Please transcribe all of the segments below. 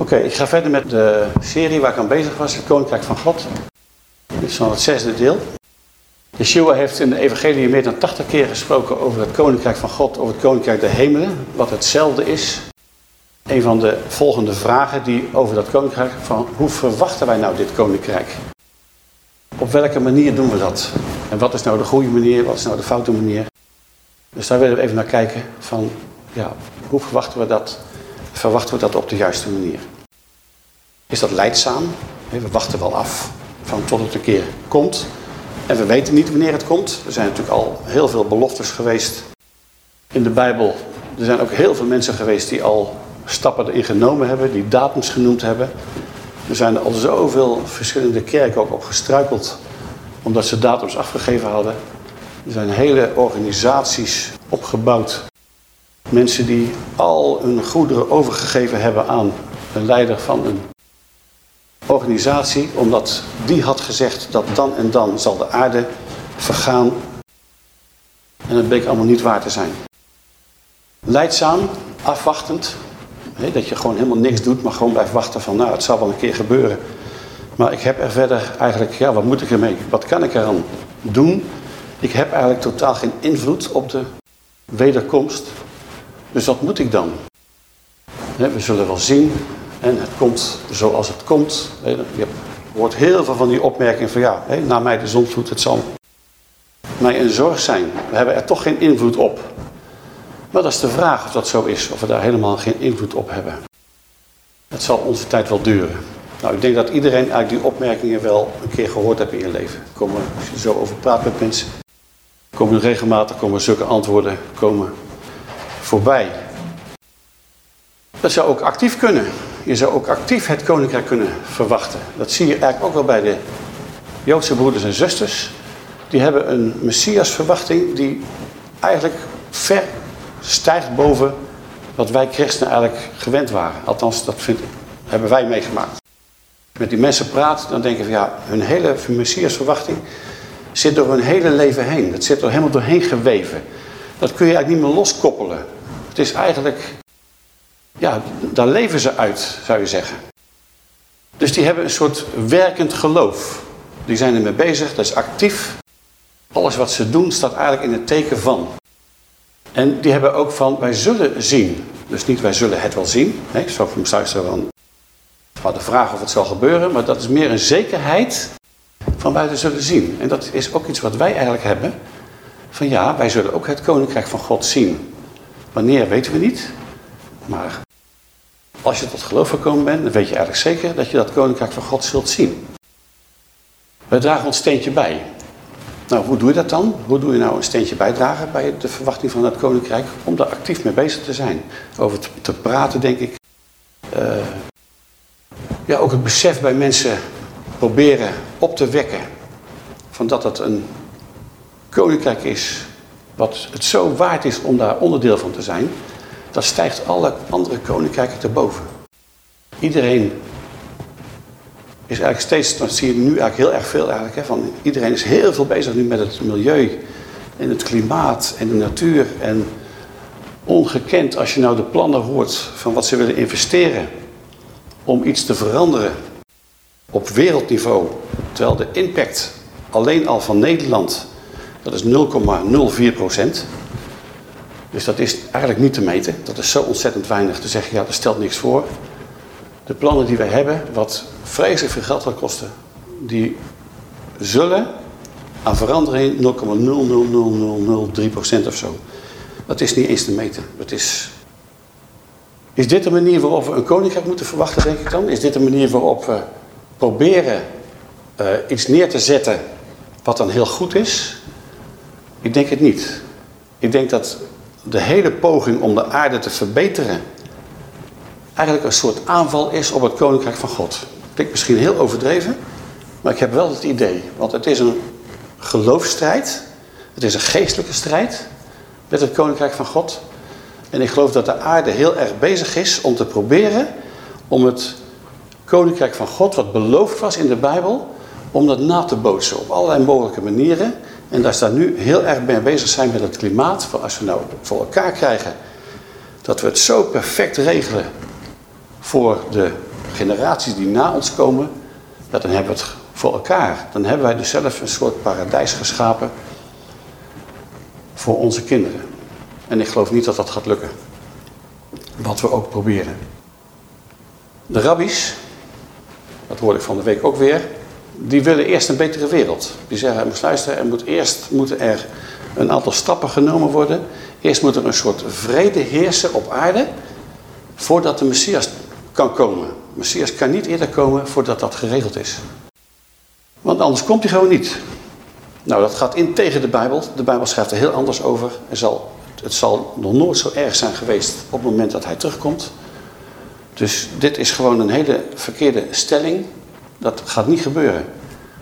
Oké, ik ga verder met de serie waar ik aan bezig was, het Koninkrijk van God. Dit is van het zesde deel. Yeshua heeft in de evangelie meer dan 80 keer gesproken over het Koninkrijk van God, over het Koninkrijk der Hemelen, wat hetzelfde is. Een van de volgende vragen die over dat Koninkrijk, van hoe verwachten wij nou dit Koninkrijk? Op welke manier doen we dat? En wat is nou de goede manier, wat is nou de foute manier? Dus daar willen we even naar kijken van, ja, hoe verwachten we dat? Verwachten we dat op de juiste manier? Is dat leidzaam? We wachten wel af van tot het een keer komt. En we weten niet wanneer het komt. Er zijn natuurlijk al heel veel beloftes geweest in de Bijbel. Er zijn ook heel veel mensen geweest die al stappen erin genomen hebben, die datums genoemd hebben. Er zijn al zoveel verschillende kerken ook op gestruikeld, omdat ze datums afgegeven hadden. Er zijn hele organisaties opgebouwd. Mensen die al hun goederen overgegeven hebben aan een leider van een organisatie, omdat die had gezegd dat dan en dan zal de aarde vergaan. En het bleek allemaal niet waar te zijn. Leidzaam, afwachtend. Hè, dat je gewoon helemaal niks doet, maar gewoon blijft wachten van nou, het zal wel een keer gebeuren. Maar ik heb er verder eigenlijk, ja, wat moet ik ermee? Wat kan ik eraan doen? Ik heb eigenlijk totaal geen invloed op de wederkomst. Dus wat moet ik dan? We zullen wel zien. En het komt zoals het komt. Je hoort heel veel van die opmerkingen van ja, na mij de zonvloed, het zal mij een zorg zijn. We hebben er toch geen invloed op. Maar dat is de vraag of dat zo is, of we daar helemaal geen invloed op hebben. Het zal onze tijd wel duren. Nou, ik denk dat iedereen eigenlijk die opmerkingen wel een keer gehoord heeft in je leven. Komen, als je zo over praat met mensen, komen regelmatig komen zulke antwoorden komen voorbij. Dat zou ook actief kunnen. Je zou ook actief het koninkrijk kunnen verwachten. Dat zie je eigenlijk ook wel bij de Joodse broeders en zusters. Die hebben een messiasverwachting die eigenlijk ver stijgt boven wat wij christenen eigenlijk gewend waren. Althans, dat hebben wij meegemaakt. Met die mensen praat, dan denken van ja, hun hele messiasverwachting zit door hun hele leven heen. Dat zit er helemaal doorheen geweven. Dat kun je eigenlijk niet meer loskoppelen. Het is eigenlijk ja, daar leven ze uit, zou je zeggen. Dus die hebben een soort werkend geloof. Die zijn ermee bezig, dat is actief. Alles wat ze doen staat eigenlijk in het teken van. En die hebben ook van, wij zullen zien. Dus niet wij zullen het wel zien. Nee, zo van straks van de vraag of het zal gebeuren. Maar dat is meer een zekerheid van wij zullen zien. En dat is ook iets wat wij eigenlijk hebben. Van ja, wij zullen ook het koninkrijk van God zien. Wanneer weten we niet. Maar als je tot geloof gekomen bent, dan weet je eigenlijk zeker dat je dat koninkrijk van God zult zien. Wij dragen ons steentje bij. Nou, hoe doe je dat dan? Hoe doe je nou een steentje bijdragen bij de verwachting van het koninkrijk? Om daar actief mee bezig te zijn. Over te, praten, denk ik. Uh, ja, ook het besef bij mensen proberen op te wekken. Van dat het een koninkrijk is. Wat het zo waard is om daar onderdeel van te zijn dat stijgt alle andere koninkrijken te boven. Iedereen is eigenlijk steeds, dat zie je nu eigenlijk heel erg veel eigenlijk, hè, van iedereen is heel veel bezig nu met het milieu en het klimaat en de natuur. En ongekend als je nou de plannen hoort van wat ze willen investeren om iets te veranderen op wereldniveau. Terwijl de impact alleen al van Nederland, dat is 0,04 procent. Dus dat is eigenlijk niet te meten. Dat is zo ontzettend weinig te zeggen, ja, dat stelt niks voor. De plannen die wij hebben, wat vreselijk veel geld gaat kosten, die zullen aan verandering 0,00003% of zo. Dat is niet eens te meten. Dat is... is dit de manier waarop we een koninkrijk moeten verwachten, denk ik dan? Is dit de manier waarop we proberen uh, iets neer te zetten wat dan heel goed is? Ik denk het niet. Ik denk dat de hele poging om de aarde te verbeteren eigenlijk een soort aanval is op het koninkrijk van God. Klinkt misschien heel overdreven, maar ik heb wel het idee. Want het is een geloofsstrijd. Het is een geestelijke strijd met het koninkrijk van God. En ik geloof dat de aarde heel erg bezig is om te proberen om het koninkrijk van God, wat beloofd was in de Bijbel, om dat na te bootsen op allerlei mogelijke manieren. En daar staan nu heel erg mee bezig zijn met het klimaat. Voor als we nou voor elkaar krijgen dat we het zo perfect regelen voor de generaties die na ons komen, ja, dan hebben we het voor elkaar. Dan hebben wij dus zelf een soort paradijs geschapen voor onze kinderen. En ik geloof niet dat dat gaat lukken. Wat we ook proberen. De rabbies, dat hoorde ik van de week ook weer, die willen eerst een betere wereld. Die zeggen, moest luisteren, er moet eerst moeten er een aantal stappen genomen worden. Eerst moet er een soort vrede heersen op aarde, voordat de Messias kan komen. De Messias kan niet eerder komen voordat dat geregeld is. Want anders komt hij gewoon niet. Nou, dat gaat in tegen de Bijbel. De Bijbel schrijft er heel anders over. Er zal, het zal nog nooit zo erg zijn geweest op het moment dat hij terugkomt. Dus dit is gewoon een hele verkeerde stelling. Dat gaat niet gebeuren.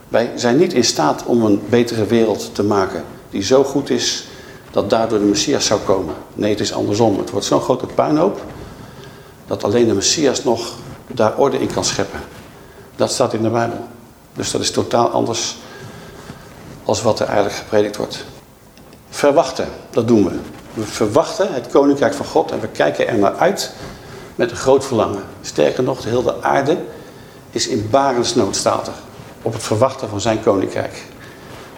Wij zijn niet in staat om een betere wereld te maken die zo goed is dat daardoor de Messias zou komen. Nee, het is andersom. Het wordt zo'n grote puinhoop dat alleen de Messias nog daar orde in kan scheppen. Dat staat in de Bijbel. Dus dat is totaal anders als wat er eigenlijk gepredikt wordt. Verwachten, dat doen we. We verwachten het koninkrijk van God en we kijken er naar uit met een groot verlangen. Sterker nog, de hele aarde is in barensnood staat er. Op het verwachten van zijn koninkrijk.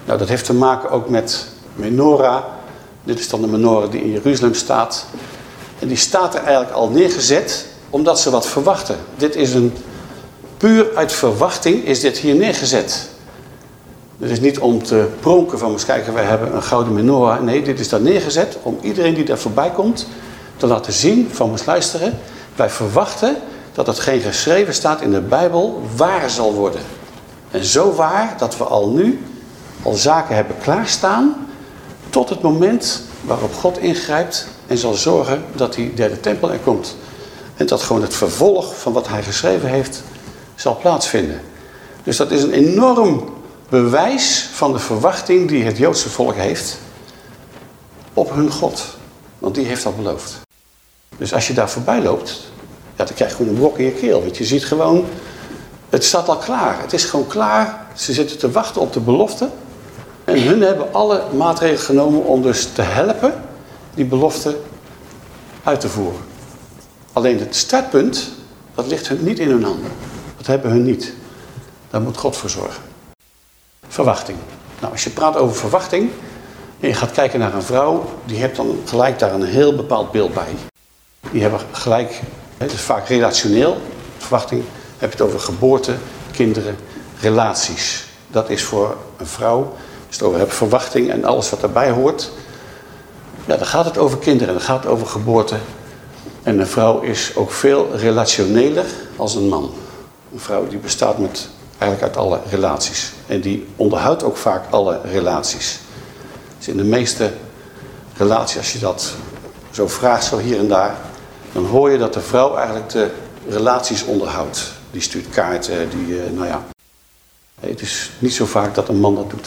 Nou, dat heeft te maken ook met menorah. Dit is dan de menorah die in Jeruzalem staat. En die staat er eigenlijk al neergezet omdat ze wat verwachten. Dit is een puur uit verwachting is dit hier neergezet. Dit is niet om te pronken van, eens kijken, wij hebben een gouden menorah. Nee, dit is daar neergezet om iedereen die daar voorbij komt te laten zien van, eens luisteren. Wij verwachten dat hetgeen geschreven staat in de Bijbel waar zal worden. En zo waar dat we al nu al zaken hebben klaarstaan tot het moment waarop God ingrijpt en zal zorgen dat die derde tempel er komt. En dat gewoon het vervolg van wat hij geschreven heeft zal plaatsvinden. Dus dat is een enorm bewijs van de verwachting die het Joodse volk heeft op hun God. Want die heeft dat beloofd. Dus als je daar voorbij loopt, ja, dan krijg je gewoon een brok in je keel. Want je ziet gewoon, het staat al klaar. Het is gewoon klaar. Ze zitten te wachten op de belofte. En hun hebben alle maatregelen genomen om dus te helpen die belofte uit te voeren. Alleen het startpunt, dat ligt hun niet in hun handen. Dat hebben hun niet. Daar moet God voor zorgen. Verwachting. Nou, als je praat over verwachting en je gaat kijken naar een vrouw, die hebt dan gelijk daar een heel bepaald beeld bij. Die hebben gelijk, het is vaak relationeel, verwachting, heb je het over geboorte, kinderen, relaties. Dat is voor een vrouw, als het over hebt, verwachting en alles wat daarbij hoort. Ja, dan gaat het over kinderen, dan gaat het over geboorte. En een vrouw is ook veel relationeler als een man. Een vrouw die bestaat met, eigenlijk uit alle relaties. En die onderhoudt ook vaak alle relaties. Dus in de meeste relaties, als je dat zo vraagt, zo hier en daar, dan hoor je dat de vrouw eigenlijk de relaties onderhoudt. Die stuurt kaarten, die, eh, nou ja. Het is niet zo vaak dat een man dat doet.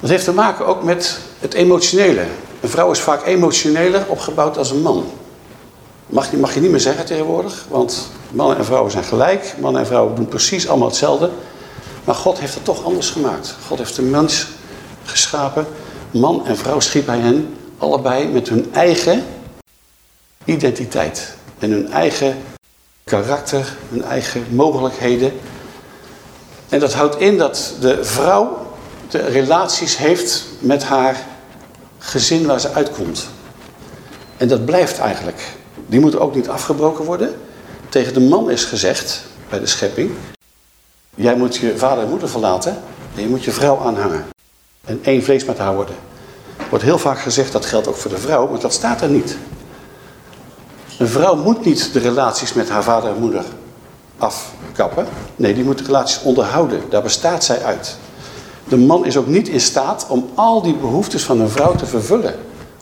Dat heeft te maken ook met het emotionele. Een vrouw is vaak emotioneler opgebouwd als een man. Mag je, mag je niet meer zeggen tegenwoordig, want mannen en vrouwen zijn gelijk. Mannen en vrouwen doen precies allemaal hetzelfde. Maar God heeft het toch anders gemaakt. God heeft de mens geschapen. Man en vrouw schiep hij hen allebei met hun eigen identiteit. En hun eigen karakter, hun eigen mogelijkheden. En dat houdt in dat de vrouw de relaties heeft met haar gezin waar ze uitkomt. En dat blijft eigenlijk. Die moeten ook niet afgebroken worden. Tegen de man is gezegd, bij de schepping... Jij moet je vader en moeder verlaten en je moet je vrouw aanhangen. En één vlees met haar worden. Wordt heel vaak gezegd, dat geldt ook voor de vrouw, maar dat staat er niet. Een vrouw moet niet de relaties met haar vader en moeder afkappen. Nee, die moet de relaties onderhouden. Daar bestaat zij uit. De man is ook niet in staat om al die behoeftes van een vrouw te vervullen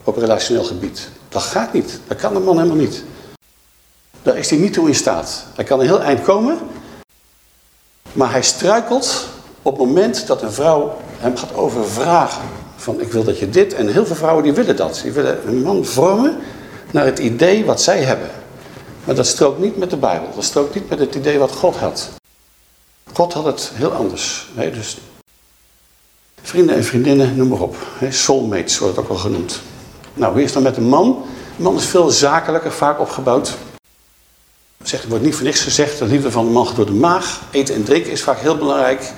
op relationeel gebied. Dat gaat niet. Dat kan een man helemaal niet. Daar is hij niet toe in staat. Hij kan een heel eind komen, maar hij struikelt op het moment dat een vrouw hem gaat overvragen. Van ik wil dat je dit, en heel veel vrouwen die willen dat. Die willen een man vormen naar het idee wat zij hebben. Maar dat strookt niet met de Bijbel. Dat strookt niet met het idee wat God had. God had het heel anders. dus vrienden en vriendinnen, noem maar op. soulmates wordt het ook wel genoemd. Nou, hoe is dan met een man? De man is veel zakelijker vaak opgebouwd. Zeg, er wordt niet voor niks gezegd, de liefde van de man gaat door de maag. Eten en drinken is vaak heel belangrijk.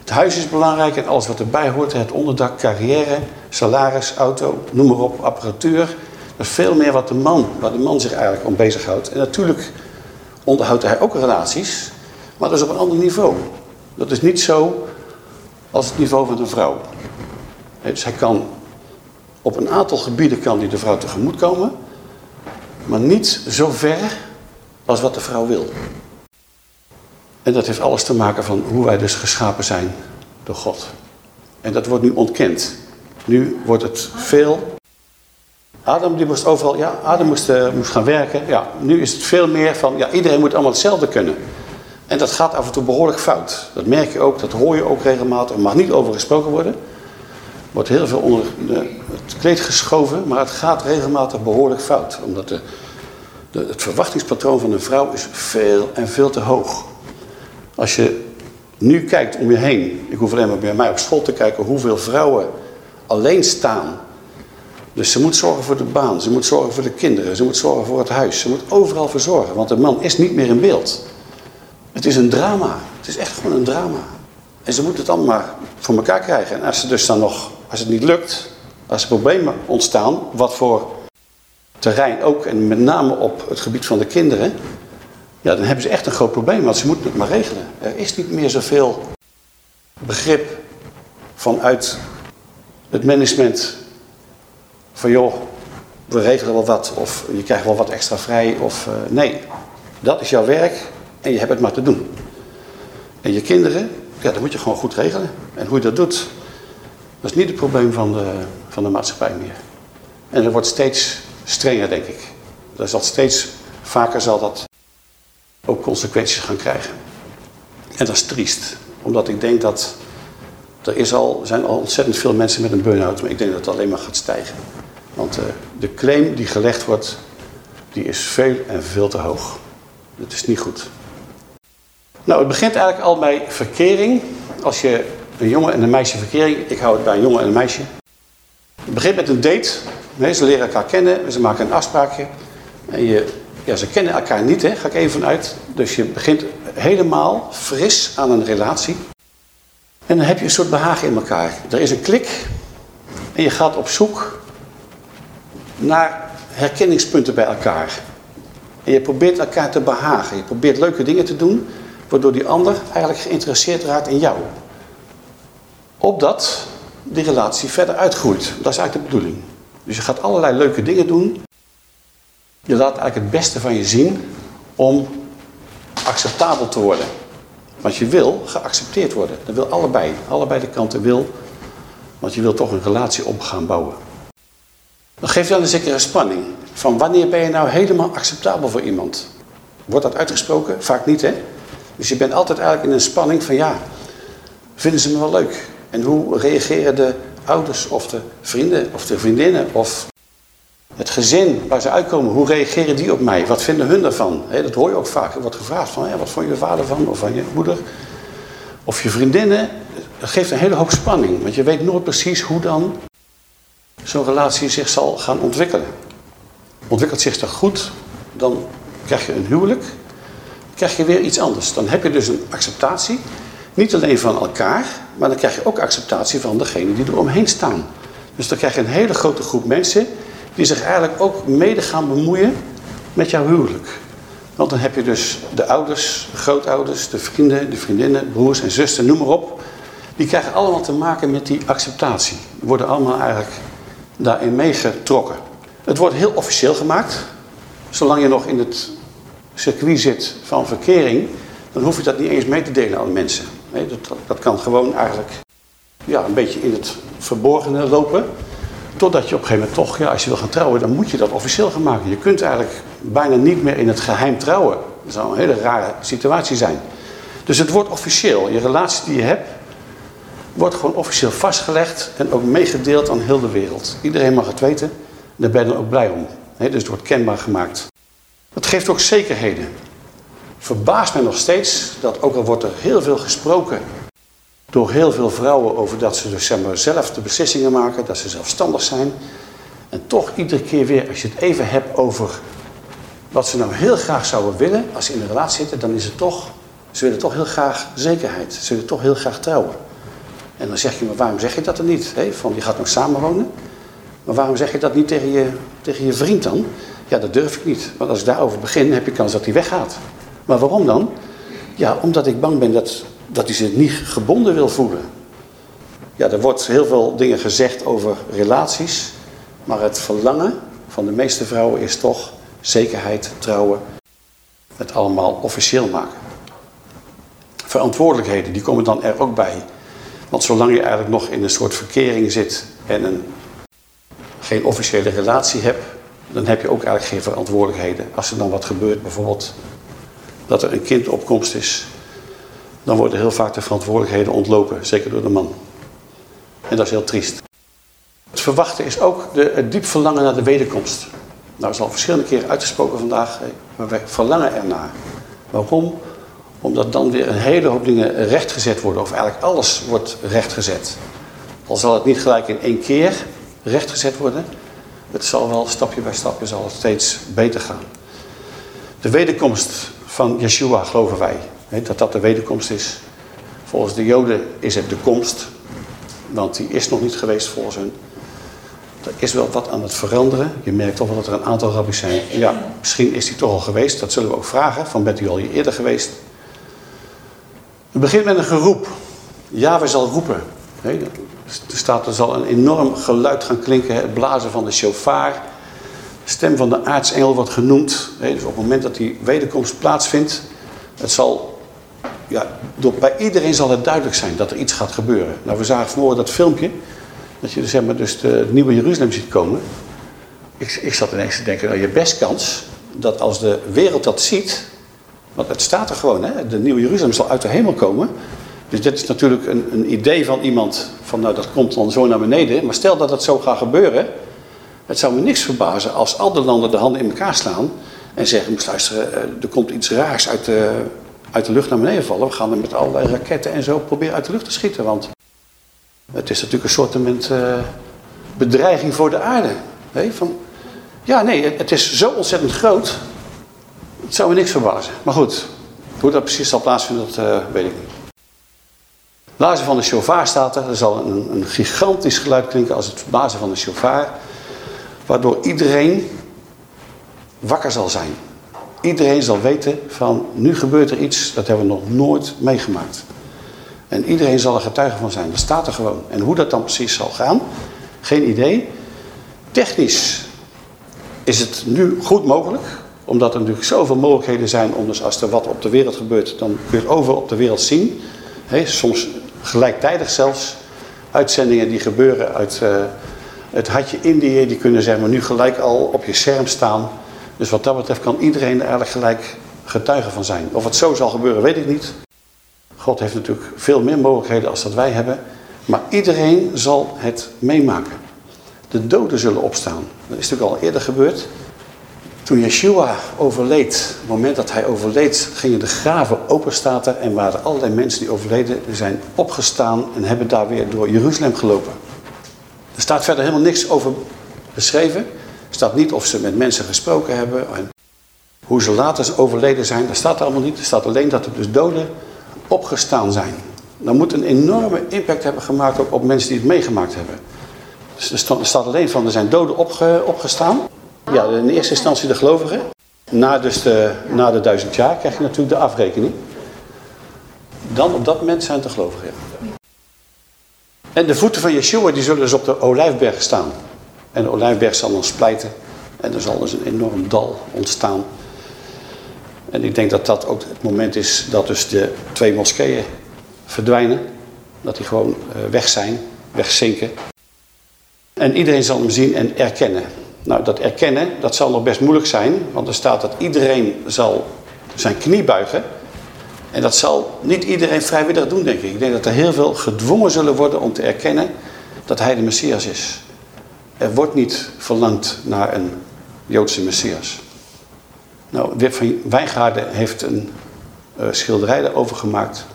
Het huis is belangrijk en alles wat erbij hoort. Het onderdak, carrière, salaris, auto, noem maar op, apparatuur. Veel meer wat de man, waar de man zich eigenlijk om bezighoudt. En natuurlijk onderhoudt hij ook relaties, maar dat is op een ander niveau. Dat is niet zo als het niveau van een vrouw. Dus hij kan op een aantal gebieden kan hij de vrouw tegemoet komen, maar niet zo ver als wat de vrouw wil. En dat heeft alles te maken van hoe wij dus geschapen zijn door God. En dat wordt nu ontkend. Nu wordt het veel. Adam die moest overal, ja, Adam moest, uh, moest gaan werken. Ja, nu is het veel meer van, ja, iedereen moet allemaal hetzelfde kunnen. En dat gaat af en toe behoorlijk fout. Dat merk je ook, dat hoor je ook regelmatig. Er mag niet over gesproken worden. Er wordt heel veel onder het kleed geschoven, maar het gaat regelmatig behoorlijk fout. Omdat de, de, het verwachtingspatroon van een vrouw is veel en veel te hoog. Als je nu kijkt om je heen, ik hoef alleen maar bij mij op school te kijken hoeveel vrouwen alleen staan. Dus ze moet zorgen voor de baan, ze moet zorgen voor de kinderen, ze moet zorgen voor het huis, ze moet overal voor zorgen, want de man is niet meer in beeld. Het is een drama, het is echt gewoon een drama. En ze moet het allemaal maar voor elkaar krijgen. En als ze dus dan nog, als het niet lukt, als er problemen ontstaan, wat voor terrein ook, en met name op het gebied van de kinderen, ja, dan hebben ze echt een groot probleem, want ze moeten het maar regelen. Er is niet meer zoveel begrip vanuit het management van joh, we regelen wel wat of je krijgt wel wat extra vrij of uh, nee, dat is jouw werk en je hebt het maar te doen. En je kinderen, ja, dat moet je gewoon goed regelen. En hoe je dat doet, dat is niet het probleem van de, van de maatschappij meer. En het wordt steeds strenger, denk ik. Dat zal steeds vaker zal dat ook consequenties gaan krijgen. En dat is triest, omdat ik denk dat er is al, zijn al ontzettend veel mensen met een burn-out, maar ik denk dat het alleen maar gaat stijgen. Want uh, de claim die gelegd wordt, die is veel en veel te hoog. Dat is niet goed. Nou, het begint eigenlijk al bij verkering. Als je een jongen en een meisje verkering, ik hou het bij een jongen en een meisje. Het begint met een date. Nee, ze leren elkaar kennen, ze maken een afspraakje. En je ja, ze kennen elkaar niet, hè, ga ik even vanuit. Dus je begint helemaal fris aan een relatie. En dan heb je een soort behagen in elkaar. Er is een klik en je gaat op zoek naar herkenningspunten bij elkaar. En je probeert elkaar te behagen. Je probeert leuke dingen te doen, waardoor die ander eigenlijk geïnteresseerd raakt in jou. Opdat die relatie verder uitgroeit. Dat is eigenlijk de bedoeling. Dus je gaat allerlei leuke dingen doen je laat eigenlijk het beste van je zien om acceptabel te worden. Want je wil geaccepteerd worden. Dat wil allebei. Allebei de kanten wil. Want je wil toch een relatie op gaan bouwen. Dan geeft dan een zekere spanning. Van wanneer ben je nou helemaal acceptabel voor iemand? Wordt dat uitgesproken? Vaak niet, hè? Dus je bent altijd eigenlijk in een spanning van ja, vinden ze me wel leuk? En hoe reageren de ouders of de vrienden of de vriendinnen of het gezin waar ze uitkomen, hoe reageren die op mij? Wat vinden hun ervan? dat hoor je ook vaak. Wordt gevraagd van, wat vond je vader van? Of van je moeder? Of je vriendinnen. Dat geeft een hele hoop spanning. Want je weet nooit precies hoe dan zo'n relatie zich zal gaan ontwikkelen. Ontwikkelt zich toch goed, dan krijg je een huwelijk. Krijg je weer iets anders. Dan heb je dus een acceptatie. Niet alleen van elkaar, maar dan krijg je ook acceptatie van degene die er omheen staan. Dus dan krijg je een hele grote groep mensen die zich eigenlijk ook mede gaan bemoeien met jouw huwelijk. Want dan heb je dus de ouders, de grootouders, de vrienden, de vriendinnen, broers en zussen, noem maar op. Die krijgen allemaal te maken met die acceptatie. Die worden allemaal eigenlijk daarin meegetrokken. Het wordt heel officieel gemaakt. Zolang je nog in het circuit zit van verkering, dan hoef je dat niet eens mee te delen aan de mensen. Nee, dat, dat kan gewoon eigenlijk ja, een beetje in het verborgene lopen. Totdat je op een gegeven moment toch, ja, als je wil gaan trouwen, dan moet je dat officieel gaan maken. Je kunt eigenlijk bijna niet meer in het geheim trouwen. Dat zou een hele rare situatie zijn. Dus het wordt officieel. Je relatie die je hebt, wordt gewoon officieel vastgelegd en ook meegedeeld aan heel de wereld. Iedereen mag het weten. Daar ben je ook blij om. dus het wordt kenbaar gemaakt. Het geeft ook zekerheden. Verbaast mij nog steeds dat ook al wordt er heel veel gesproken door heel veel vrouwen over dat ze dus, zelf de beslissingen maken, dat ze zelfstandig zijn. En toch iedere keer weer, als je het even hebt over wat ze nou heel graag zouden willen als ze in een relatie zitten, dan is het toch, ze willen toch heel graag zekerheid. Ze willen toch heel graag trouwen. En dan zeg je, maar waarom zeg je dat dan niet? Hè? Van, je gaat nog samenwonen. Maar waarom zeg je dat niet tegen je, tegen je vriend dan? Ja, dat durf ik niet. Want als ik daarover begin, heb je kans dat hij weggaat. Maar waarom dan? Ja, omdat ik bang ben dat, dat hij zich niet gebonden wil voelen. Ja, er wordt heel veel dingen gezegd over relaties. Maar het verlangen van de meeste vrouwen is toch zekerheid, trouwen. Het allemaal officieel maken. Verantwoordelijkheden, die komen dan er ook bij. Want zolang je eigenlijk nog in een soort verkering zit en een, geen officiële relatie hebt, dan heb je ook eigenlijk geen verantwoordelijkheden. Als er dan wat gebeurt, bijvoorbeeld dat er een kind opkomst is, dan worden heel vaak de verantwoordelijkheden ontlopen, zeker door de man. En dat is heel triest. Het verwachten is ook de, het diep verlangen naar de wederkomst. Nou, is al verschillende keren uitgesproken vandaag, maar wij verlangen ernaar. Waarom? Omdat dan weer een hele hoop dingen rechtgezet worden, of eigenlijk alles wordt rechtgezet. Al zal het niet gelijk in één keer rechtgezet worden, het zal wel stapje bij stapje zal het steeds beter gaan. De wederkomst van Yeshua geloven wij, dat dat de wederkomst is. Volgens de Joden is het de komst, want die is nog niet geweest volgens hun. Er is wel wat aan het veranderen. Je merkt toch wel dat er een aantal rabbis zijn. Ja, misschien is die toch al geweest. Dat zullen we ook vragen. Van bent u al hier eerder geweest? Het begint met een geroep. Ja, zal roepen. er staat, er zal een enorm geluid gaan klinken. Het blazen van de shofar. De stem van de aartsengel wordt genoemd. dus op het moment dat die wederkomst plaatsvindt. Het zal, ja, door, bij iedereen zal het duidelijk zijn dat er iets gaat gebeuren. Nou, we zagen vanmorgen dat filmpje. Dat je zeg maar, dus de, nieuwe Jeruzalem ziet komen. Ik, ik zat ineens te denken, nou je best kans dat als de wereld dat ziet, want het staat er gewoon, hè, de nieuwe Jeruzalem zal uit de hemel komen. Dus dit is natuurlijk een, een idee van iemand, van nou dat komt dan zo naar beneden. Maar stel dat dat zo gaat gebeuren, het zou me niks verbazen als alle landen de handen in elkaar slaan en zeggen, moest eh, er komt iets raars uit de, uit de lucht naar beneden vallen. We gaan er met allerlei raketten en zo proberen uit de lucht te schieten, want het is natuurlijk een soort uh, bedreiging voor de aarde. Van, ja, nee, het, is zo ontzettend groot. Het zou me niks verbazen. Maar goed, hoe dat precies zal plaatsvinden, dat uh, weet ik niet. Blazen van de shofar staat er. Er zal een, een gigantisch geluid klinken als het blazen van de shofar. Waardoor iedereen wakker zal zijn. Iedereen zal weten van nu gebeurt er iets, dat hebben we nog nooit meegemaakt. En iedereen zal er getuige van zijn. Dat staat er gewoon. En hoe dat dan precies zal gaan, geen idee. Technisch is het nu goed mogelijk. Omdat er natuurlijk zoveel mogelijkheden zijn om dus als er wat op de wereld gebeurt, dan kun je het overal op de wereld zien. soms gelijktijdig zelfs. Uitzendingen die gebeuren uit uh, het hartje Indië, die kunnen zeg maar nu gelijk al op je scherm staan. Dus wat dat betreft kan iedereen er eigenlijk gelijk getuige van zijn. Of het zo zal gebeuren, weet ik niet. God heeft natuurlijk veel meer mogelijkheden als dat wij hebben. Maar iedereen zal het meemaken. De doden zullen opstaan. Dat is natuurlijk al eerder gebeurd. Toen Yeshua overleed, op het moment dat hij overleed, gingen de graven open staten en waren allerlei mensen die overleden, zijn opgestaan en hebben daar weer door Jeruzalem gelopen. Er staat verder helemaal niks over beschreven. Er staat niet of ze met mensen gesproken hebben en hoe ze later overleden zijn. Dat staat allemaal niet. Er staat alleen dat er dus doden opgestaan zijn. Dat moet een enorme impact hebben gemaakt op, mensen die het meegemaakt hebben. Dus er staat alleen van, er zijn doden opge, opgestaan. Ja, in eerste instantie de gelovigen. Na, dus de, na de duizend jaar krijg je natuurlijk de afrekening. Dan op dat moment zijn het de gelovigen. En de voeten van Yeshua die zullen dus op de olijfberg staan. En de olijfberg zal dan splijten. En er zal dus een enorm dal ontstaan. En ik denk dat dat ook het moment is dat dus de twee moskeeën verdwijnen. Dat die gewoon eh, weg zijn, wegzinken. En iedereen zal hem zien en erkennen. Nou, dat erkennen, dat zal nog best moeilijk zijn. Want er staat dat iedereen zal zijn knie buigen. En dat zal niet iedereen vrijwillig doen, denk ik. Ik denk dat er heel veel gedwongen zullen worden om te erkennen dat hij de Messias is. Er wordt niet verlangd naar een Joodse Messias. Nou, Wip van Wijngaarden heeft een uh, schilderij daarover gemaakt.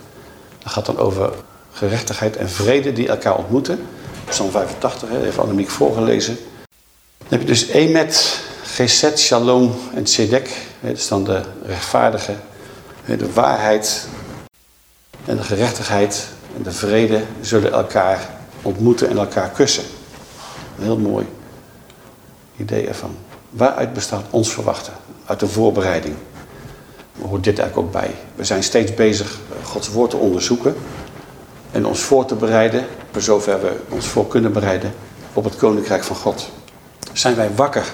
Dat gaat dan over gerechtigheid en vrede die elkaar ontmoeten. Psalm 85, hè, heeft Annemiek voorgelezen. Heb je dus Emet, Geset, Shalom en Tzedek. Dat is dan de rechtvaardige, de waarheid en de gerechtigheid en de vrede zullen elkaar ontmoeten en elkaar kussen. Een heel mooi idee ervan. Waaruit bestaat ons verwachten? Uit de voorbereiding. Hoort dit eigenlijk ook bij. We zijn steeds bezig Gods woord te onderzoeken en ons voor te bereiden, voor zover we ons voor kunnen bereiden, op het koninkrijk van God. Zijn wij wakker?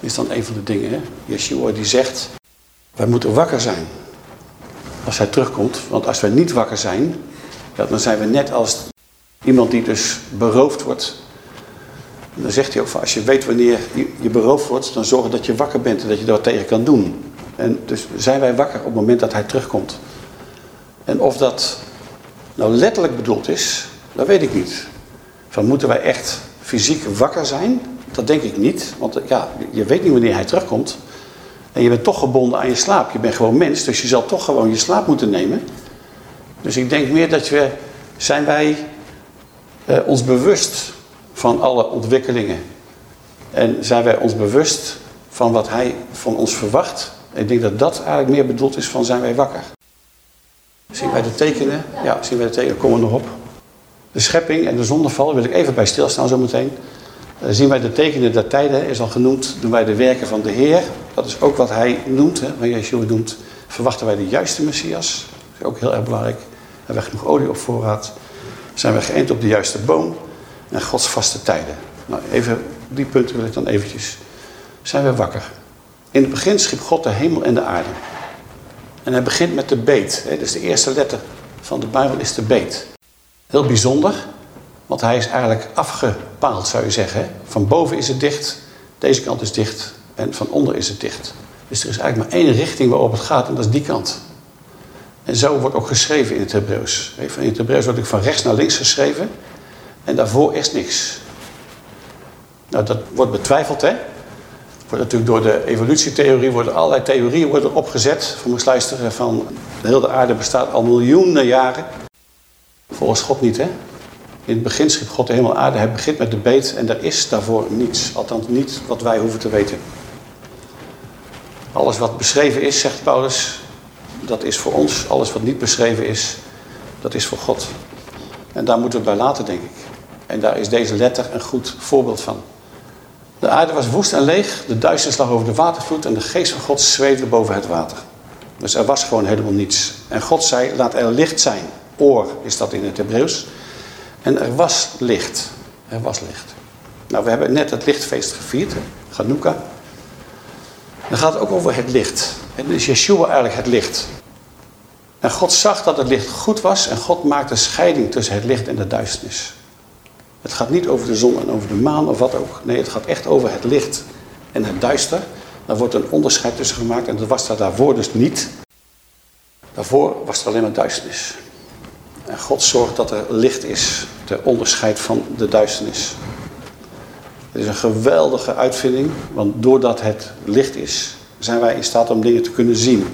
Is dan een van de dingen. Hè? Yeshua die zegt, wij moeten wakker zijn als hij terugkomt. Want als wij niet wakker zijn, dan zijn we net als iemand die dus beroofd wordt. dan zegt hij ook van, als je weet wanneer je beroofd wordt, dan zorg dat je wakker bent en dat je daar tegen kan doen. En dus zijn wij wakker op het moment dat hij terugkomt. En of dat nou letterlijk bedoeld is, dat weet ik niet. Van moeten wij echt fysiek wakker zijn? Dat denk ik niet. Want ja, je weet niet wanneer hij terugkomt. En je bent toch gebonden aan je slaap. Je bent gewoon mens, dus je zal toch gewoon je slaap moeten nemen. Dus ik denk meer dat we, zijn wij eh, ons bewust van alle ontwikkelingen. En zijn wij ons bewust van wat hij van ons verwacht. Ik denk dat dat eigenlijk meer bedoeld is van zijn wij wakker. Zien wij de tekenen? Ja, zien wij de tekenen, komen we nog op. De schepping en de zondeval, wil ik even bij stilstaan zo meteen. Uh, zien wij de tekenen der tijden, is al genoemd, doen wij de werken van de Heer. Dat is ook wat hij noemt, hè, wat Yeshua noemt. Verwachten wij de juiste Messias? Dat is ook heel erg belangrijk. Hebben wij genoeg olie op voorraad? Zijn we geënt op de juiste boom? En Gods vaste tijden. Nou, even die punten wil ik dan eventjes. Zijn we wakker? In het begin schiep God de hemel en de aarde. En hij begint met de beet. Dus de eerste letter van de Bijbel is de beet. Heel bijzonder, want hij is eigenlijk afgepaald zou je zeggen. Van boven is het dicht, deze kant is dicht en van onder is het dicht. Dus er is eigenlijk maar één richting waarop het gaat en dat is die kant. En zo wordt ook geschreven in het Hebreeuws. In het Hebreeuws wordt ook van rechts naar links geschreven en daarvoor is niks. Nou, dat wordt betwijfeld, hè? Wordt natuurlijk door de evolutietheorie worden allerlei theorieën worden opgezet. Voor moest luisteren van de hele aarde bestaat al miljoenen jaren. Volgens God niet, hè? In het begin schiep God de hemel aarde. Hij begint met de beet en er is daarvoor niets. Althans niet wat wij hoeven te weten. Alles wat beschreven is, zegt Paulus, dat is voor ons. Alles wat niet beschreven is, dat is voor God. En daar moeten we bij laten, denk ik. En daar is deze letter een goed voorbeeld van. De aarde was woest en leeg, de duisternis lag over de watervloed en de geest van God zweefde boven het water. Dus er was gewoon helemaal niets. En God zei, laat er licht zijn. Oor is dat in het Hebreeuws. En er was licht. Er was licht. Nou, we hebben net het lichtfeest gevierd, Hanukkah. Dan gaat het ook over het licht. En is Yeshua eigenlijk het licht. En God zag dat het licht goed was en God maakte scheiding tussen het licht en de duisternis. Het gaat niet over de zon en over de maan of wat ook. Nee, het gaat echt over het licht en het duister. Daar wordt een onderscheid tussen gemaakt en dat was daar daarvoor dus niet. Daarvoor was er alleen maar duisternis. En God zorgt dat er licht is, ter onderscheid van de duisternis. Het is een geweldige uitvinding, want doordat het licht is, zijn wij in staat om dingen te kunnen zien.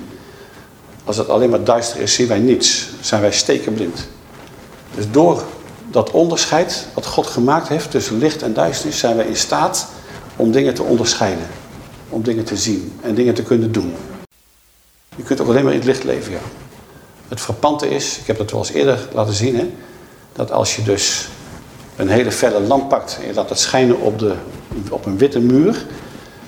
Als het alleen maar duister is, zien wij niets. Zijn wij stekenblind. Dus door dat onderscheid wat God gemaakt heeft tussen licht en duisternis, zijn wij in staat om dingen te onderscheiden. Om dingen te zien en dingen te kunnen doen. Je kunt ook alleen maar in het licht leven, ja. Het frappante is, ik heb dat wel eens eerder laten zien, hè, dat als je dus een hele felle lamp pakt en je laat het schijnen op, de, op een witte muur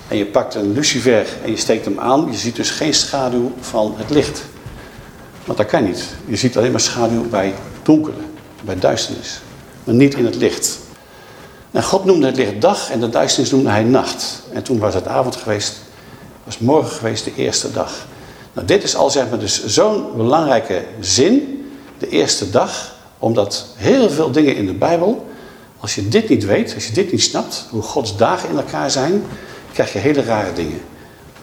en je pakt een lucifer en je steekt hem aan, je ziet dus geen schaduw van het licht. Want dat kan niet. Je ziet alleen maar schaduw bij donkere bij duisternis, maar niet in het licht. En God noemde het licht dag en de duisternis noemde hij nacht. En toen was het avond geweest, was morgen geweest de eerste dag. Nou, dit is al zeg maar dus zo'n belangrijke zin, de eerste dag, omdat heel veel dingen in de Bijbel, als je dit niet weet, als je dit niet snapt, hoe Gods dagen in elkaar zijn, krijg je hele rare dingen.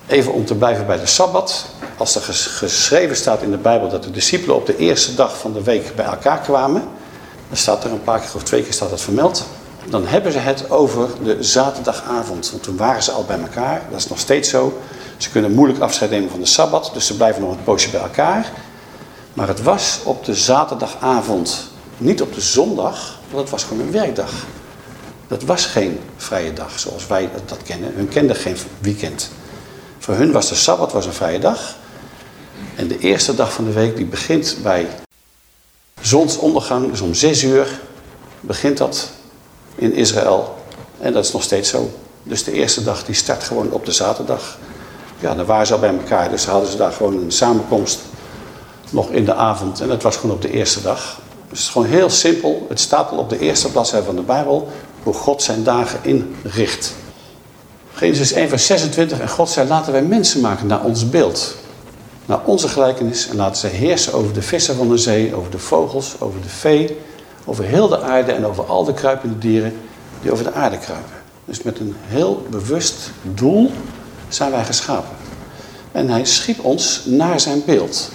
Even om te blijven bij de Sabbat. Als er geschreven staat in de Bijbel dat de discipelen op de eerste dag van de week bij elkaar kwamen, dan staat er een paar keer of twee keer staat het vermeld. Dan hebben ze het over de zaterdagavond. Want toen waren ze al bij elkaar. Dat is nog steeds zo. Ze kunnen moeilijk afscheid nemen van de Sabbat. Dus ze blijven nog een poosje bij elkaar. Maar het was op de zaterdagavond. Niet op de zondag. Want het was gewoon een werkdag. Dat was geen vrije dag zoals wij dat kennen. Hun kenden geen weekend. Voor hun was de Sabbat was een vrije dag. En de eerste dag van de week die begint bij zonsondergang, dus om zes uur begint dat in Israël. En dat is nog steeds zo. Dus de eerste dag die start gewoon op de zaterdag. Ja, dan waren ze al bij elkaar, dus hadden ze daar gewoon een samenkomst nog in de avond. En dat was gewoon op de eerste dag. Dus het is gewoon heel simpel. Het staat al op de eerste bladzijde van de Bijbel hoe God zijn dagen inricht. Genesis 1 vers 26. En God zei, laten wij mensen maken naar ons beeld. Naar onze gelijkenis. En laten ze heersen over de vissen van de zee, over de vogels, over de vee, over heel de aarde en over al de kruipende dieren die over de aarde kruipen. Dus met een heel bewust doel zijn wij geschapen. En hij schiep ons naar zijn beeld.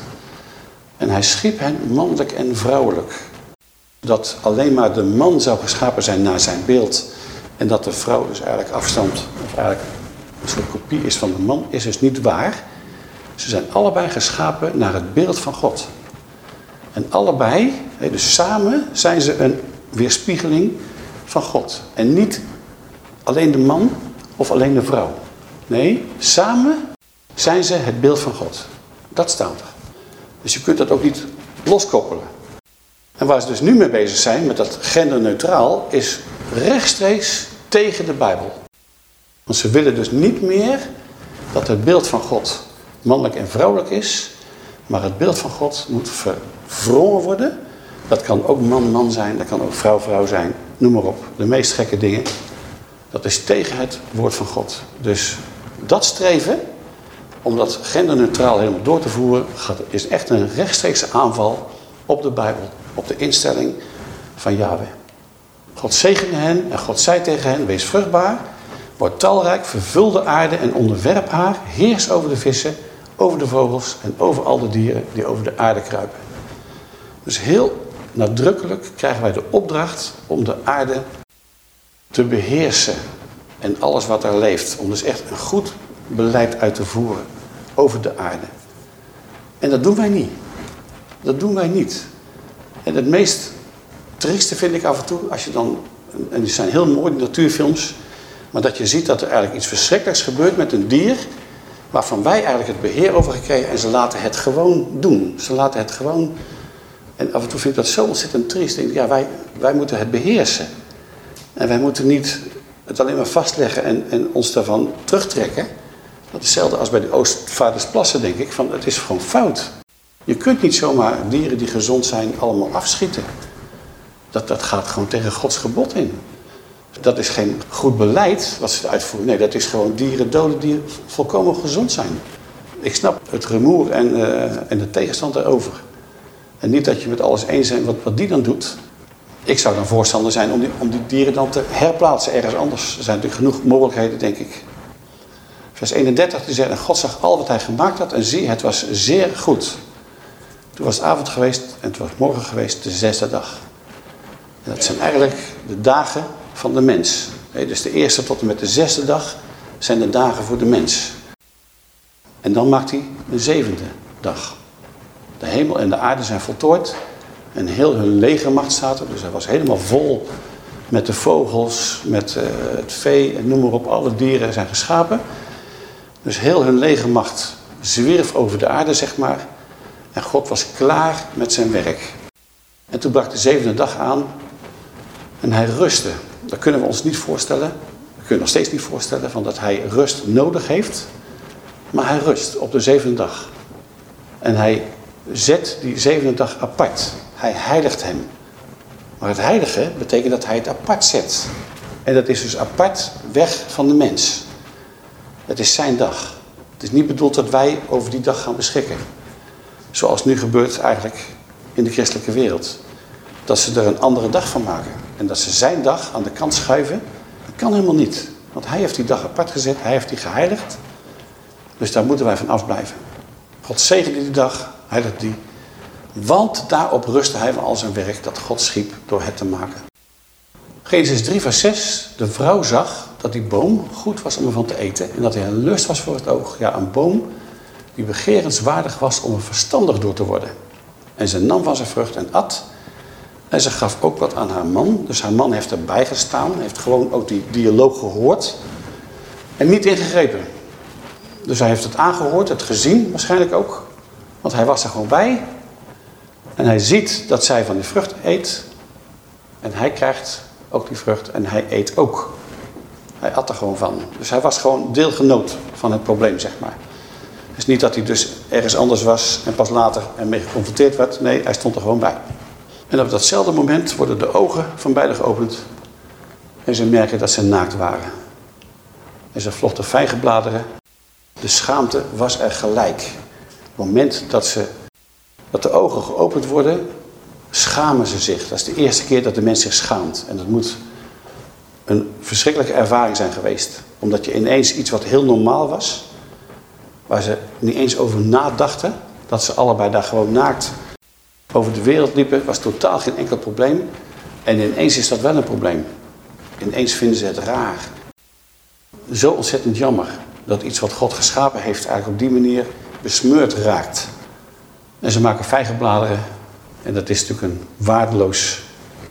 En hij schiep hen mannelijk en vrouwelijk. Dat alleen maar de man zou geschapen zijn naar zijn beeld. En dat de vrouw dus eigenlijk afstand, of eigenlijk een soort kopie is van de man, is dus niet waar. Ze zijn allebei geschapen naar het beeld van God. En allebei, dus samen, zijn ze een weerspiegeling van God. En niet alleen de man of alleen de vrouw. Nee, samen zijn ze het beeld van God. Dat staat er. Dus je kunt dat ook niet loskoppelen. En waar ze dus nu mee bezig zijn, met dat genderneutraal, is rechtstreeks tegen de Bijbel. Want ze willen dus niet meer dat het beeld van God mannelijk en vrouwelijk is, maar het beeld van God moet verwrongen worden. Dat kan ook man-man zijn, dat kan ook vrouw-vrouw zijn, noem maar op. De meest gekke dingen. Dat is tegen het woord van God. Dus dat streven, om dat genderneutraal helemaal door te voeren, is echt een rechtstreekse aanval op de Bijbel. Op de instelling van Yahweh. God zegende hen en God zei tegen hen, wees vruchtbaar, word talrijk, vervul de aarde en onderwerp haar, heers over de vissen, over de vogels en over al de dieren die over de aarde kruipen. Dus heel nadrukkelijk krijgen wij de opdracht om de aarde te beheersen. En alles wat er leeft. Om dus echt een goed beleid uit te voeren over de aarde. En dat doen wij niet. Dat doen wij niet. En het meest trieste vind ik af en toe, als je dan, en die zijn heel mooi natuurfilms, maar dat je ziet dat er eigenlijk iets verschrikkelijks gebeurt met een dier, waarvan wij eigenlijk het beheer over gekregen en ze laten het gewoon doen. Ze laten het gewoon, en af en toe vind ik dat zo ontzettend triest. Ik denk, ja, wij, wij moeten het beheersen. En wij moeten niet het alleen maar vastleggen en, en ons daarvan terugtrekken. Dat is hetzelfde als bij de Oostvaardersplassen, denk ik, van het is gewoon fout. Je kunt niet zomaar dieren die gezond zijn allemaal afschieten. Dat, dat gaat gewoon tegen Gods gebod in. Dat is geen goed beleid wat ze uitvoeren. Nee, dat is gewoon dieren doden die volkomen gezond zijn. Ik snap het rumoer en, uh, en de tegenstand erover. En niet dat je met alles eens bent wat die dan doet. Ik zou dan voorstander zijn om die, om die dieren dan te herplaatsen ergens anders. Er zijn natuurlijk genoeg mogelijkheden, denk ik. Vers 31, die zegt, en God zag al wat hij gemaakt had en zie, het was zeer goed. Toen was het avond geweest en het was morgen geweest, de zesde dag. En dat zijn eigenlijk de dagen van de mens. Dus de eerste tot en met de zesde dag zijn de dagen voor de mens. En dan maakt hij een zevende dag. De hemel en de aarde zijn voltooid. En heel hun legermacht er. Dus hij was helemaal vol met de vogels, met uh, het vee en noem maar op. Alle dieren zijn geschapen. Dus heel hun legermacht zwierf over de aarde, zeg maar. En God was klaar met zijn werk. En toen brak de zevende dag aan en hij rustte. Dat kunnen we ons niet voorstellen. We kunnen nog steeds niet voorstellen van dat hij rust nodig heeft. Maar hij rust op de zevende dag. En hij zet die zevende dag apart. Hij heiligt hem. Maar het heilige betekent dat hij het apart zet. En dat is dus apart weg van de mens. Het is zijn dag. Het is niet bedoeld dat wij over die dag gaan beschikken. Zoals nu gebeurt eigenlijk in de christelijke wereld. Dat ze er een andere dag van maken. En dat ze zijn dag aan de kant schuiven. Dat kan helemaal niet. Want hij heeft die dag apart gezet. Hij heeft die geheiligd. Dus daar moeten wij van afblijven. God zegende die dag. Heiligt die. Want daarop rustte hij van al zijn werk dat God schiep door het te maken. Genesis 3 vers 6. De vrouw zag dat die boom goed was om ervan te eten. En dat hij een lust was voor het oog. Ja, een boom die begerenswaardig was om er verstandig door te worden. En ze nam van zijn vrucht en at. En ze gaf ook wat aan haar man. Dus haar man heeft erbij gestaan. Heeft gewoon ook die dialoog gehoord. En niet ingegrepen. Dus hij heeft het aangehoord, het gezien waarschijnlijk ook. Want hij was er gewoon bij. En hij ziet dat zij van die vrucht eet. En hij krijgt ook die vrucht en hij eet ook. Hij at er gewoon van. Dus hij was gewoon deelgenoot van het probleem, zeg maar. Het is niet dat hij dus ergens anders was en pas later ermee geconfronteerd werd. Nee, hij stond er gewoon bij. En op datzelfde moment worden de ogen van beiden geopend. En ze merken dat ze naakt waren. En ze vlochten vijgenbladeren. De schaamte was er gelijk. Het moment dat, ze, dat de ogen geopend worden, schamen ze zich. Dat is de eerste keer dat de mens zich schaamt. En dat moet een verschrikkelijke ervaring zijn geweest. Omdat je ineens iets wat heel normaal was, waar ze niet eens over nadachten, dat ze allebei daar gewoon naakt over de wereld liepen, was totaal geen enkel probleem. En ineens is dat wel een probleem. Ineens vinden ze het raar. Zo ontzettend jammer dat iets wat God geschapen heeft eigenlijk op die manier besmeurd raakt. En ze maken vijgenbladeren en dat is natuurlijk een waardeloos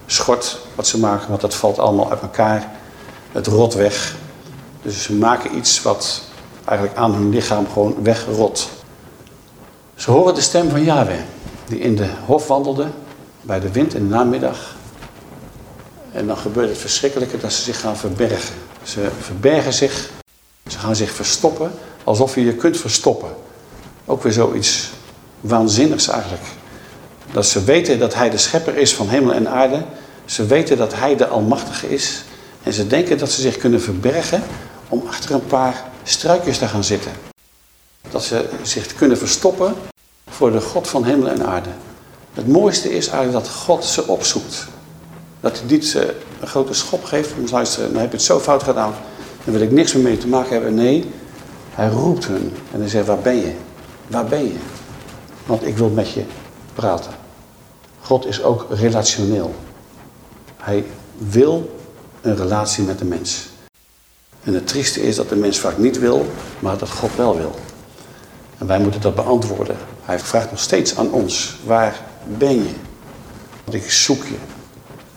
schort wat ze maken, want dat valt allemaal uit elkaar. Het rot weg. Dus ze maken iets wat eigenlijk aan hun lichaam gewoon wegrot. Ze horen de stem van Yahweh, die in de hof wandelde bij de wind in de namiddag. En dan gebeurt het verschrikkelijke dat ze zich gaan verbergen. Ze verbergen zich, ze gaan zich verstoppen, alsof je je kunt verstoppen. Ook weer zoiets waanzinnigs eigenlijk. Dat ze weten dat hij de schepper is van hemel en aarde. Ze weten dat hij de almachtige is. En ze denken dat ze zich kunnen verbergen om achter een paar struikjes te gaan zitten. Dat ze zich kunnen verstoppen voor de God van hemel en aarde. Het mooiste is eigenlijk dat God ze opzoekt. Dat hij niet een grote schop geeft. Om luisteren, dan heb je het zo fout gedaan. Dan wil ik niks meer mee te maken hebben. Nee, hij roept hun. En hij zegt, waar ben je? Waar ben je? Want ik wil met je praten. God is ook relationeel. Hij wil een relatie met de mens. En het trieste is dat de mens vaak niet wil, maar dat God wel wil. En wij moeten dat beantwoorden. Hij vraagt nog steeds aan ons, waar ben je? Want ik zoek je.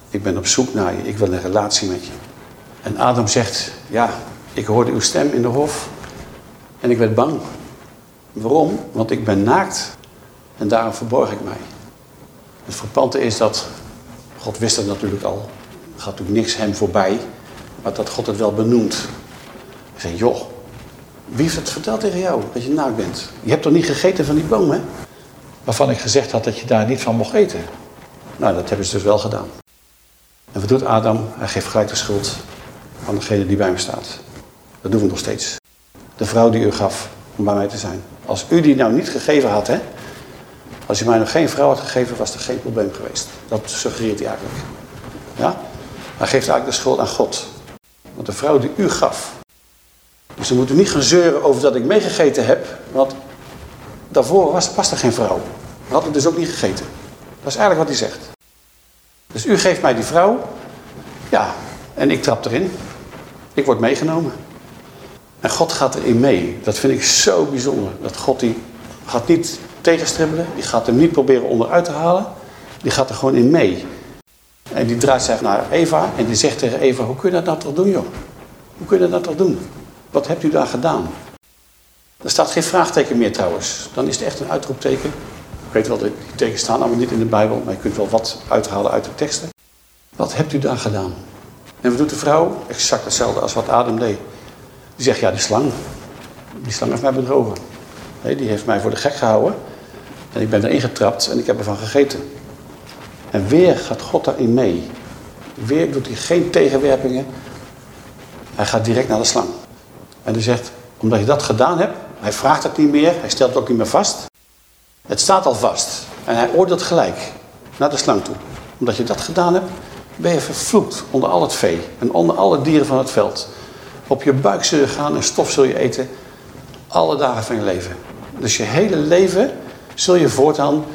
Ik ben op zoek naar je. Ik wil een relatie met je. En Adam zegt, ja, ik hoorde uw stem in de hof en ik werd bang. Waarom? Want ik ben naakt en daarom verborg ik mij. Het frappante is dat, God wist het natuurlijk al, er gaat natuurlijk niks hem voorbij, maar dat God het wel benoemt. Hij zei, joh, wie heeft het verteld tegen jou, dat je naakt bent? Je hebt toch niet gegeten van die boom, hè? Waarvan ik gezegd had dat je daar niet van mocht eten. Nou, dat hebben ze dus wel gedaan. En wat doet Adam? Hij geeft gelijk de schuld aan degene die bij me staat. Dat doen we nog steeds. De vrouw die u gaf om bij mij te zijn. Als u die nou niet gegeven had, hè, als je mij nog geen vrouw had gegeven, was er geen probleem geweest. Dat suggereert hij eigenlijk. Ja? Hij geeft eigenlijk de schuld aan God. Want de vrouw die u gaf. Dus dan moet u niet gaan zeuren over dat ik meegegeten heb. Want daarvoor was, was er geen vrouw. We hadden dus ook niet gegeten. Dat is eigenlijk wat hij zegt. Dus u geeft mij die vrouw. Ja, en ik trap erin. Ik word meegenomen. En God gaat erin mee. Dat vind ik zo bijzonder. Dat God die gaat niet tegenstribbelen. Die gaat hem niet proberen onderuit te halen. Die gaat er gewoon in mee. En die draait zich naar Eva en die zegt tegen Eva, hoe kun je dat nou toch doen joh? Hoe kun je dat nou toch doen? Wat hebt u daar gedaan? Er staat geen vraagteken meer trouwens. Dan is het echt een uitroepteken. Ik weet wel dat die tekens staan allemaal niet in de Bijbel, maar je kunt wel wat uithalen uit de teksten. Wat hebt u daar gedaan? En wat doet de vrouw? Exact hetzelfde als wat Adam deed. Die zegt, ja die slang. Die slang heeft mij bedrogen. Die heeft mij voor de gek gehouden. En ik ben erin getrapt en ik heb ervan gegeten. En weer gaat God daarin mee. Weer doet hij geen tegenwerpingen. Hij gaat direct naar de slang. En hij zegt, omdat je dat gedaan hebt, hij vraagt het niet meer, hij stelt het ook niet meer vast. Het staat al vast. En hij oordeelt gelijk naar de slang toe. Omdat je dat gedaan hebt, ben je vervloekt onder al het vee en onder alle dieren van het veld. Op je buik zul je gaan en stof zul je eten alle dagen van je leven. Dus je hele leven zul je voortaan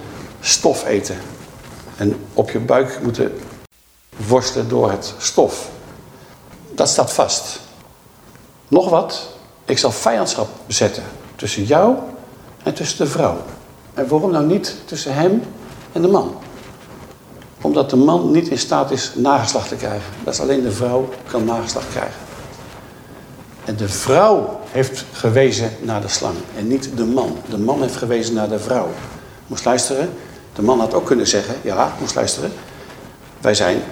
stof eten. En op je buik moeten worstelen door het stof. Dat staat vast. Nog wat, ik zal vijandschap bezetten tussen jou en tussen de vrouw. En waarom nou niet tussen hem en de man? Omdat de man niet in staat is nageslacht te krijgen. Dat is alleen de vrouw kan nageslacht krijgen. En de vrouw heeft gewezen naar de slang en niet de man. De man heeft gewezen naar de vrouw. Moest luisteren. De man had ook kunnen zeggen, ja, moest luisteren. Wij zijn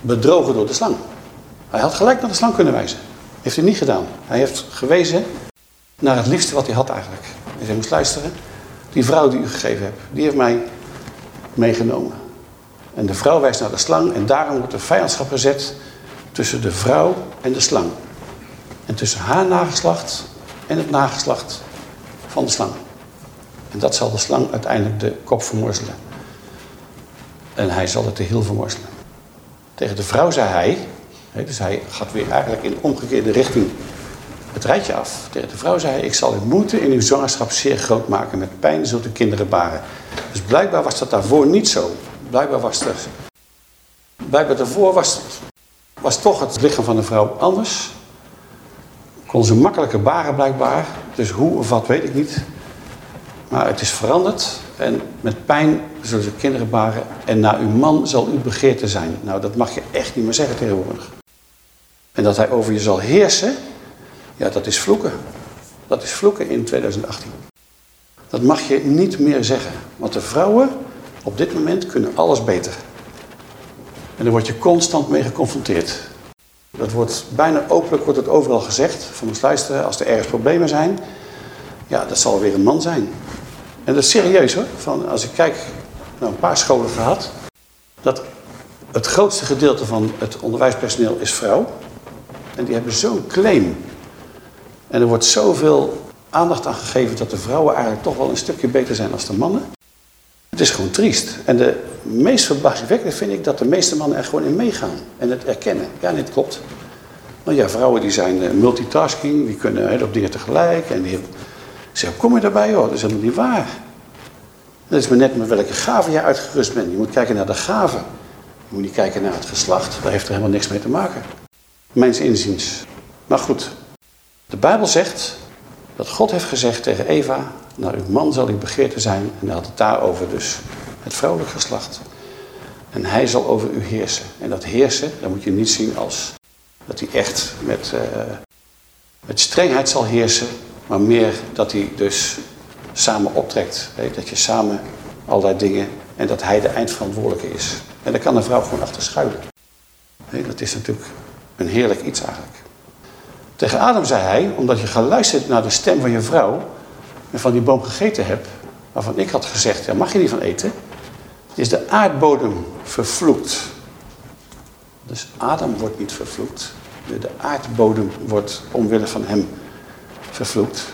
bedrogen door de slang. Hij had gelijk naar de slang kunnen wijzen. Heeft hij niet gedaan. Hij heeft gewezen naar het liefste wat hij had eigenlijk. En hij moest luisteren. Die vrouw die u gegeven hebt, die heeft mij meegenomen. En de vrouw wijst naar de slang en daarom wordt er vijandschap gezet tussen de vrouw en de slang. En tussen haar nageslacht en het nageslacht van de slang. En dat zal de slang uiteindelijk de kop vermorzelen. En hij zal het de hiel vermorzelen. Tegen de vrouw zei hij, dus hij gaat weer eigenlijk in omgekeerde richting het rijtje af. Tegen de vrouw zei hij, ik zal uw moeite in uw zwangerschap zeer groot maken. Met pijn zult u kinderen baren. Dus blijkbaar was dat daarvoor niet zo. Blijkbaar was er... Blijkbaar daarvoor was, was toch het lichaam van de vrouw anders. Kon ze makkelijker baren blijkbaar. Dus hoe of wat weet ik niet. Maar het is veranderd. En met pijn zullen ze kinderen baren. En naar uw man zal uw begeerte zijn. Nou, dat mag je echt niet meer zeggen tegenwoordig. En dat hij over je zal heersen. Ja, dat is vloeken. Dat is vloeken in 2018. Dat mag je niet meer zeggen. Want de vrouwen op dit moment kunnen alles beter. En daar word je constant mee geconfronteerd. Dat wordt bijna openlijk wordt het overal gezegd. Van ons luisteren, als er ergens problemen zijn. Ja, dat zal weer een man zijn. En dat is serieus hoor. Van, als ik kijk naar een paar scholen gehad. Dat het grootste gedeelte van het onderwijspersoneel is vrouw. En die hebben zo'n claim. En er wordt zoveel aandacht aan gegeven dat de vrouwen eigenlijk toch wel een stukje beter zijn dan de mannen. Het is gewoon triest. En de meest verbazingwekkende vind ik dat de meeste mannen er gewoon in meegaan. En het erkennen. Ja, dit klopt. Maar ja, vrouwen die zijn eh, multitasking, die kunnen heel op dingen tegelijk. En die hebben... Ik zeg, kom je daarbij hoor, dat is helemaal niet waar. Dat is maar net met welke gave je uitgerust bent. Je moet kijken naar de gave. Je moet niet kijken naar het geslacht. Daar heeft er helemaal niks mee te maken. Mijns inziens. Maar goed, de Bijbel zegt dat God heeft gezegd tegen Eva, naar uw man zal ik begeerte zijn. En hij had het daarover dus het vrouwelijk geslacht. En hij zal over u heersen. En dat heersen, dat moet je niet zien als dat hij echt met, uh, met strengheid zal heersen. Maar meer dat hij dus samen optrekt. Dat je samen allerlei dingen en dat hij de eindverantwoordelijke is. En daar kan een vrouw gewoon achter schuilen. Dat is natuurlijk een heerlijk iets eigenlijk. Tegen Adam zei hij, omdat je geluisterd naar de stem van je vrouw en van die boom gegeten hebt, waarvan ik had gezegd, ja mag je niet van eten, is de aardbodem vervloekt. Dus Adam wordt niet vervloekt. De aardbodem wordt omwille van hem vervloekt.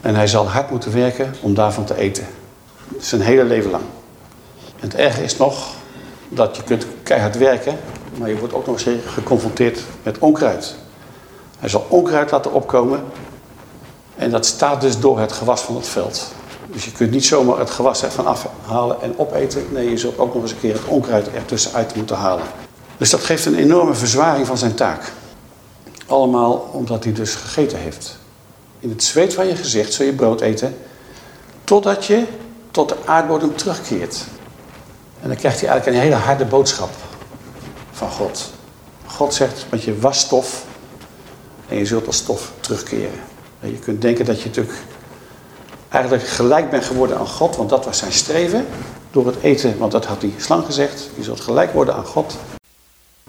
En hij zal hard moeten werken om daarvan te eten. Zijn hele leven lang. En het erge is nog dat je kunt keihard werken, maar je wordt ook nog eens geconfronteerd met onkruid. Hij zal onkruid laten opkomen. En dat staat dus door het gewas van het veld. Dus je kunt niet zomaar het gewas ervan afhalen en opeten. Nee, je zult ook nog eens een keer het onkruid ertussenuit moeten halen. Dus dat geeft een enorme verzwaring van zijn taak. Allemaal omdat hij dus gegeten heeft. In het zweet van je gezicht zul je brood eten. Totdat je tot de aardbodem terugkeert. En dan krijgt hij eigenlijk een hele harde boodschap van God. God zegt, met je wasstof en je zult als stof terugkeren. Je kunt denken dat je natuurlijk eigenlijk gelijk bent geworden aan God, want dat was zijn streven. Door het eten, want dat had die slang gezegd. Je zult gelijk worden aan God.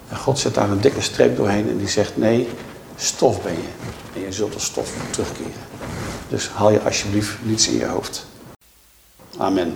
En God zet daar een dikke streep doorheen en die zegt: Nee, stof ben je. En je zult als stof terugkeren. Dus haal je alsjeblieft niets in je hoofd. Amen.